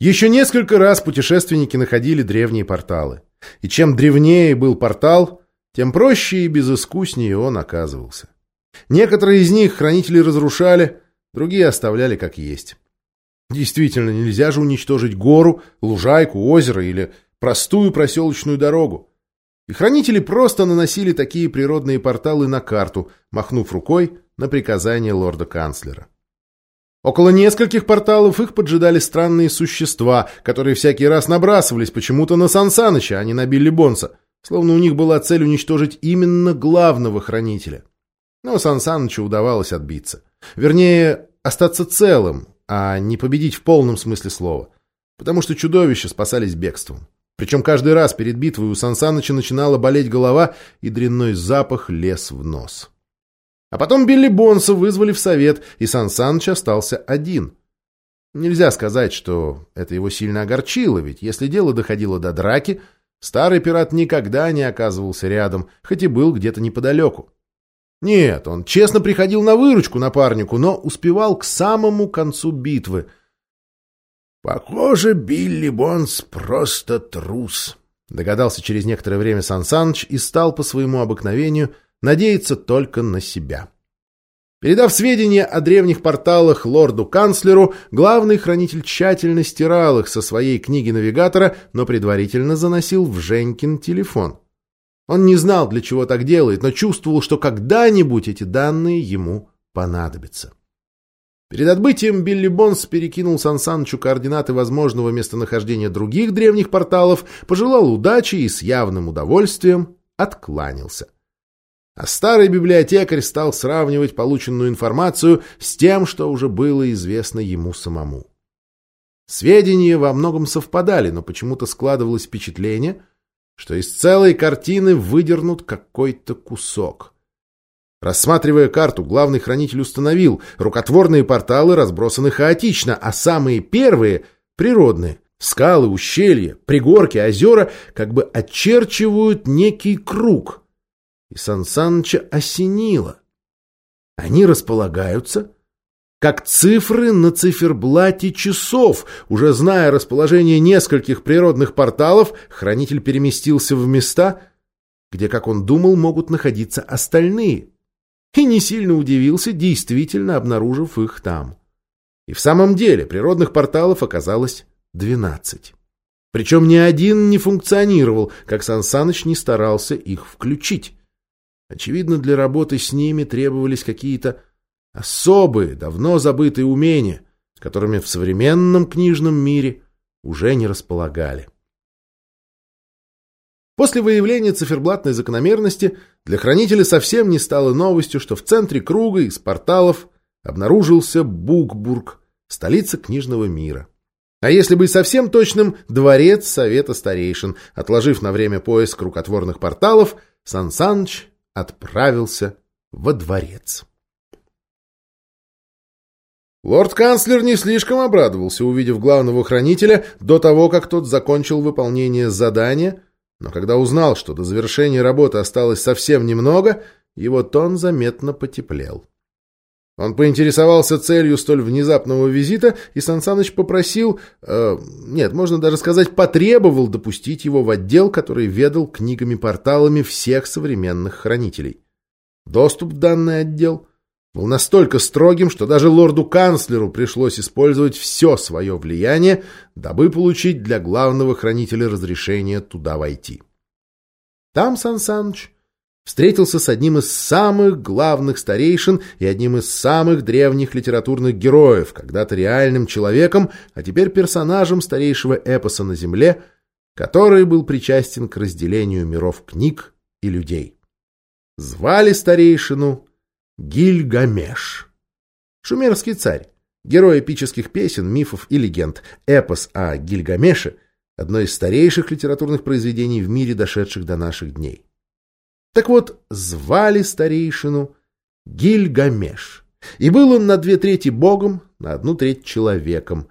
Еще несколько раз путешественники находили древние порталы. И чем древнее был портал, тем проще и безыскуснее он оказывался. Некоторые из них хранители разрушали, другие оставляли как есть. Действительно, нельзя же уничтожить гору, лужайку, озеро или простую проселочную дорогу. И хранители просто наносили такие природные порталы на карту, махнув рукой на приказание лорда-канцлера. Около нескольких порталов их поджидали странные существа, которые всякий раз набрасывались почему-то на Сансаныча, а не на Билли Бонса, словно у них была цель уничтожить именно главного хранителя. Но Сансанычу удавалось отбиться. Вернее, остаться целым, а не победить в полном смысле слова. Потому что чудовища спасались бегством. Причем каждый раз перед битвой у Сансаныча начинала болеть голова, и дрянной запах лез в нос. А потом Билли Бонса вызвали в совет, и Сан Саныч остался один. Нельзя сказать, что это его сильно огорчило, ведь если дело доходило до драки, старый пират никогда не оказывался рядом, хоть и был где-то неподалеку. Нет, он честно приходил на выручку напарнику, но успевал к самому концу битвы. «Похоже, Билли Бонс просто трус», — догадался через некоторое время Сан Саныч и стал по своему обыкновению — надеяться только на себя. Передав сведения о древних порталах лорду-канцлеру, главный хранитель тщательно стирал их со своей книги навигатора, но предварительно заносил в Женькин телефон. Он не знал, для чего так делает, но чувствовал, что когда-нибудь эти данные ему понадобятся. Перед отбытием Билли Бонс перекинул Сан Санычу координаты возможного местонахождения других древних порталов, пожелал удачи и с явным удовольствием откланялся а старый библиотекарь стал сравнивать полученную информацию с тем, что уже было известно ему самому. Сведения во многом совпадали, но почему-то складывалось впечатление, что из целой картины выдернут какой-то кусок. Рассматривая карту, главный хранитель установил, рукотворные порталы разбросаны хаотично, а самые первые — природные. Скалы, ущелья, пригорки, озера как бы очерчивают некий круг — и Сан осенило. Они располагаются как цифры на циферблате часов. Уже зная расположение нескольких природных порталов, хранитель переместился в места, где, как он думал, могут находиться остальные. И не сильно удивился, действительно обнаружив их там. И в самом деле природных порталов оказалось двенадцать. Причем ни один не функционировал, как Сан Саныч не старался их включить. Очевидно, для работы с ними требовались какие-то особые, давно забытые умения, которыми в современном книжном мире уже не располагали. После выявления циферблатной закономерности для хранителя совсем не стало новостью, что в центре круга из порталов обнаружился Букбург, столица книжного мира. А если быть совсем точным, дворец Совета Старейшин, отложив на время поиск рукотворных порталов, Сан Саныч отправился во дворец. Лорд-канцлер не слишком обрадовался, увидев главного хранителя до того, как тот закончил выполнение задания, но когда узнал, что до завершения работы осталось совсем немного, его тон заметно потеплел. Он поинтересовался целью столь внезапного визита, и Сансаныч попросил, э, нет, можно даже сказать, потребовал допустить его в отдел, который ведал книгами-порталами всех современных хранителей. Доступ в данный отдел был настолько строгим, что даже лорду-канцлеру пришлось использовать все свое влияние, дабы получить для главного хранителя разрешение туда войти. Там Сансаныч встретился с одним из самых главных старейшин и одним из самых древних литературных героев, когда-то реальным человеком, а теперь персонажем старейшего эпоса на Земле, который был причастен к разделению миров книг и людей. Звали старейшину Гильгамеш. Шумерский царь, герой эпических песен, мифов и легенд, эпос о Гильгамеше — одно из старейших литературных произведений в мире, дошедших до наших дней. Так вот, звали старейшину Гильгамеш. И был он на две трети богом, на одну треть человеком.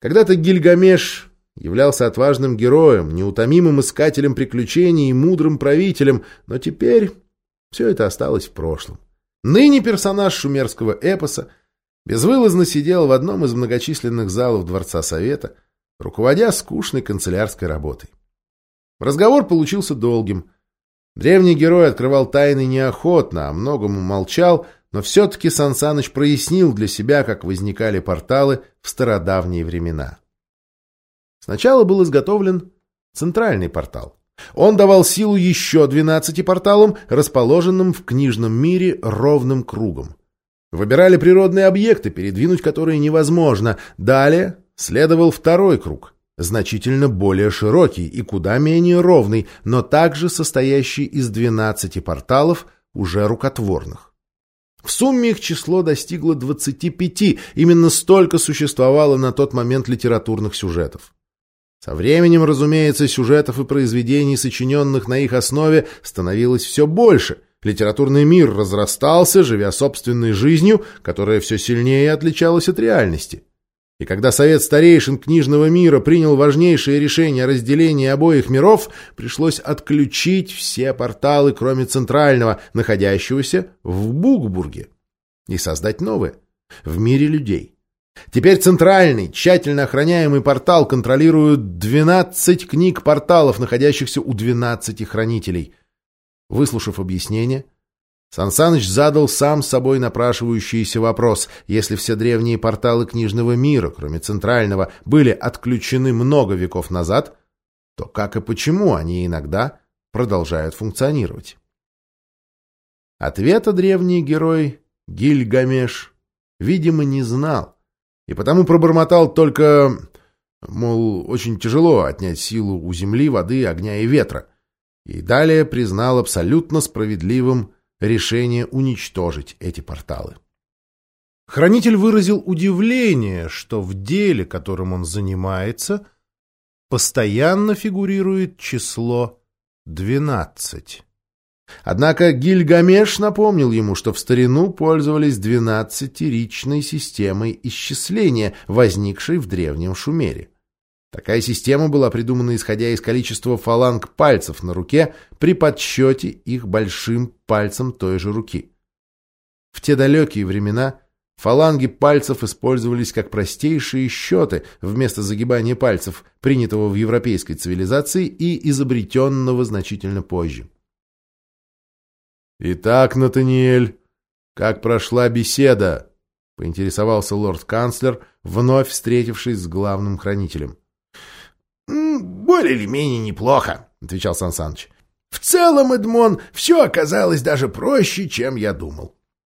Когда-то Гильгамеш являлся отважным героем, неутомимым искателем приключений и мудрым правителем, но теперь все это осталось в прошлом. Ныне персонаж шумерского эпоса безвылазно сидел в одном из многочисленных залов Дворца Совета, руководя скучной канцелярской работой. Разговор получился долгим. Древний герой открывал тайны неохотно, а многому молчал, но все-таки Сансаныч прояснил для себя, как возникали порталы в стародавние времена. Сначала был изготовлен центральный портал. Он давал силу еще 12 порталам, расположенным в книжном мире ровным кругом. Выбирали природные объекты, передвинуть которые невозможно. Далее следовал второй круг, значительно более широкий и куда менее ровный, но также состоящий из 12 порталов, уже рукотворных. В сумме их число достигло 25, именно столько существовало на тот момент литературных сюжетов. Со временем, разумеется, сюжетов и произведений, сочиненных на их основе, становилось все больше. Литературный мир разрастался, живя собственной жизнью, которая все сильнее отличалась от реальности. И когда Совет Старейшин Книжного мира принял важнейшее решение о разделении обоих миров, пришлось отключить все порталы, кроме центрального, находящегося в Букбурге, и создать новые, в мире людей. Теперь центральный, тщательно охраняемый портал контролирует 12 книг порталов, находящихся у 12 хранителей. Выслушав объяснение, Сансаныч задал сам собой напрашивающийся вопрос. Если все древние порталы книжного мира, кроме центрального, были отключены много веков назад, то как и почему они иногда продолжают функционировать? Ответа древний герой Гильгамеш, видимо, не знал и потому пробормотал только, мол, очень тяжело отнять силу у земли, воды, огня и ветра, и далее признал абсолютно справедливым решение уничтожить эти порталы. Хранитель выразил удивление, что в деле, которым он занимается, постоянно фигурирует число двенадцать. Однако Гильгамеш напомнил ему, что в старину пользовались двенадцатиричной системой исчисления, возникшей в древнем Шумере. Такая система была придумана исходя из количества фаланг пальцев на руке при подсчете их большим пальцем той же руки. В те далекие времена фаланги пальцев использовались как простейшие счеты вместо загибания пальцев, принятого в европейской цивилизации и изобретенного значительно позже. «Итак, Натаниэль, как прошла беседа?» — поинтересовался лорд-канцлер, вновь встретившись с главным хранителем. «Более или менее неплохо», — отвечал Сан Саныч. «В целом, Эдмон, все оказалось даже проще, чем я думал.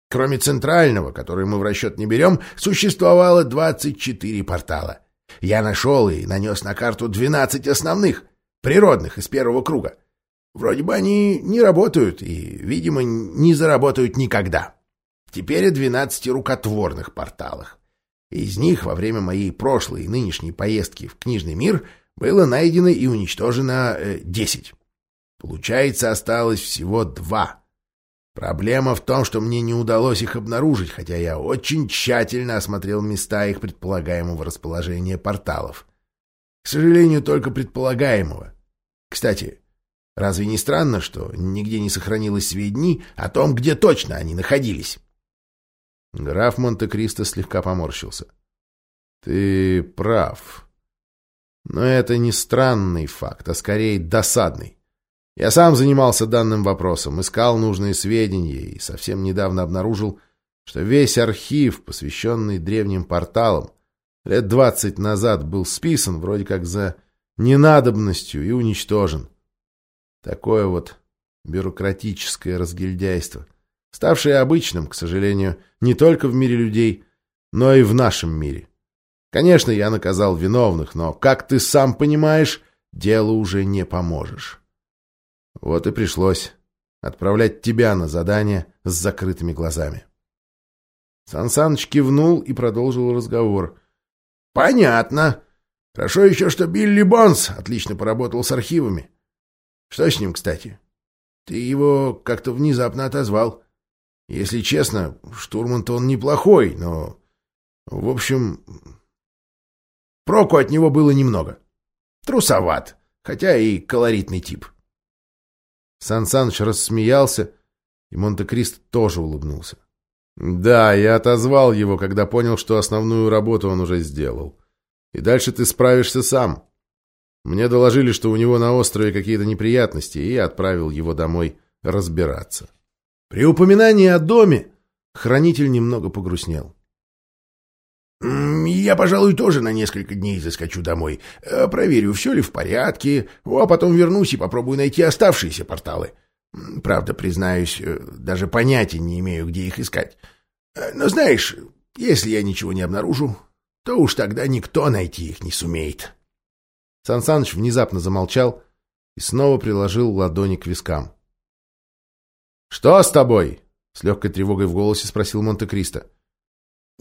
Кроме центрального, который мы в расчет не берем, существовало 24 портала. Я нашел и нанес на карту 12 основных, природных, из первого круга. Вроде бы они не работают и, видимо, не заработают никогда. Теперь о двенадцати рукотворных порталах. Из них во время моей прошлой и нынешней поездки в книжный мир было найдено и уничтожено э, десять. Получается, осталось всего два. Проблема в том, что мне не удалось их обнаружить, хотя я очень тщательно осмотрел места их предполагаемого расположения порталов. К сожалению, только предполагаемого. Кстати, Разве не странно, что нигде не сохранилось сведений о том, где точно они находились? Граф Монте-Кристо слегка поморщился. Ты прав. Но это не странный факт, а скорее досадный. Я сам занимался данным вопросом, искал нужные сведения и совсем недавно обнаружил, что весь архив, посвященный древним порталам, лет двадцать назад был списан вроде как за ненадобностью и уничтожен. Такое вот бюрократическое разгильдяйство, ставшее обычным, к сожалению, не только в мире людей, но и в нашем мире. Конечно, я наказал виновных, но, как ты сам понимаешь, делу уже не поможешь. Вот и пришлось отправлять тебя на задание с закрытыми глазами. Сансаныч кивнул и продолжил разговор. — Понятно. Хорошо еще, что Билли Бонс отлично поработал с архивами. Что с ним, кстати? Ты его как-то внезапно отозвал. Если честно, штурман-то он неплохой, но... В общем, проку от него было немного. Трусоват, хотя и колоритный тип. Сан Саныч рассмеялся, и Монте-Кристо тоже улыбнулся. Да, я отозвал его, когда понял, что основную работу он уже сделал. И дальше ты справишься сам. Мне доложили, что у него на острове какие-то неприятности, и я отправил его домой разбираться. При упоминании о доме хранитель немного погрустнел. «Я, пожалуй, тоже на несколько дней заскочу домой. Э, проверю, все ли в порядке, а потом вернусь и попробую найти оставшиеся порталы. Правда, признаюсь, э, даже понятия не имею, где их искать. Э, но знаешь, если я ничего не обнаружу, то уж тогда никто найти их не сумеет». Сан Саныч внезапно замолчал и снова приложил ладони к вискам. «Что с тобой?» — с легкой тревогой в голосе спросил Монте-Кристо.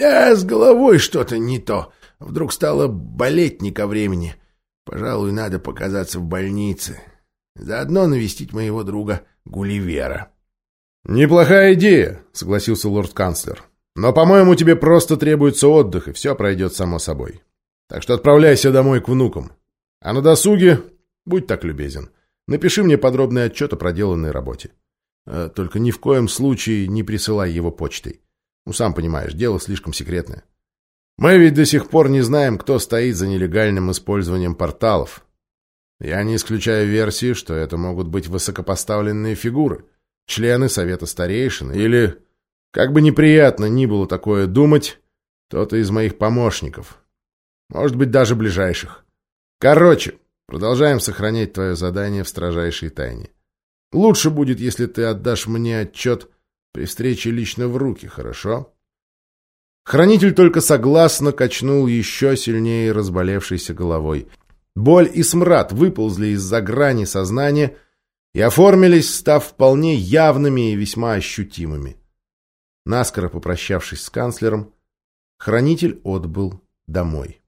А с головой что-то не то. Вдруг стало болеть не ко времени. Пожалуй, надо показаться в больнице. Заодно навестить моего друга Гулливера. «Неплохая идея», — согласился лорд-канцлер. «Но, по-моему, тебе просто требуется отдых, и все пройдет само собой. Так что отправляйся домой к внукам. А на досуге, будь так любезен, напиши мне подробный отчет о проделанной работе. Э, только ни в коем случае не присылай его почтой. Ну, сам понимаешь, дело слишком секретное. Мы ведь до сих пор не знаем, кто стоит за нелегальным использованием порталов. Я не исключаю версии, что это могут быть высокопоставленные фигуры, члены Совета Старейшин или, как бы неприятно ни было такое думать, кто-то из моих помощников. Может быть, даже ближайших. Короче, продолжаем сохранять твое задание в строжайшей тайне. Лучше будет, если ты отдашь мне отчет при встрече лично в руки, хорошо? Хранитель только согласно качнул еще сильнее разболевшейся головой. Боль и смрад выползли из-за грани сознания и оформились, став вполне явными и весьма ощутимыми. Наскоро попрощавшись с канцлером, хранитель отбыл домой.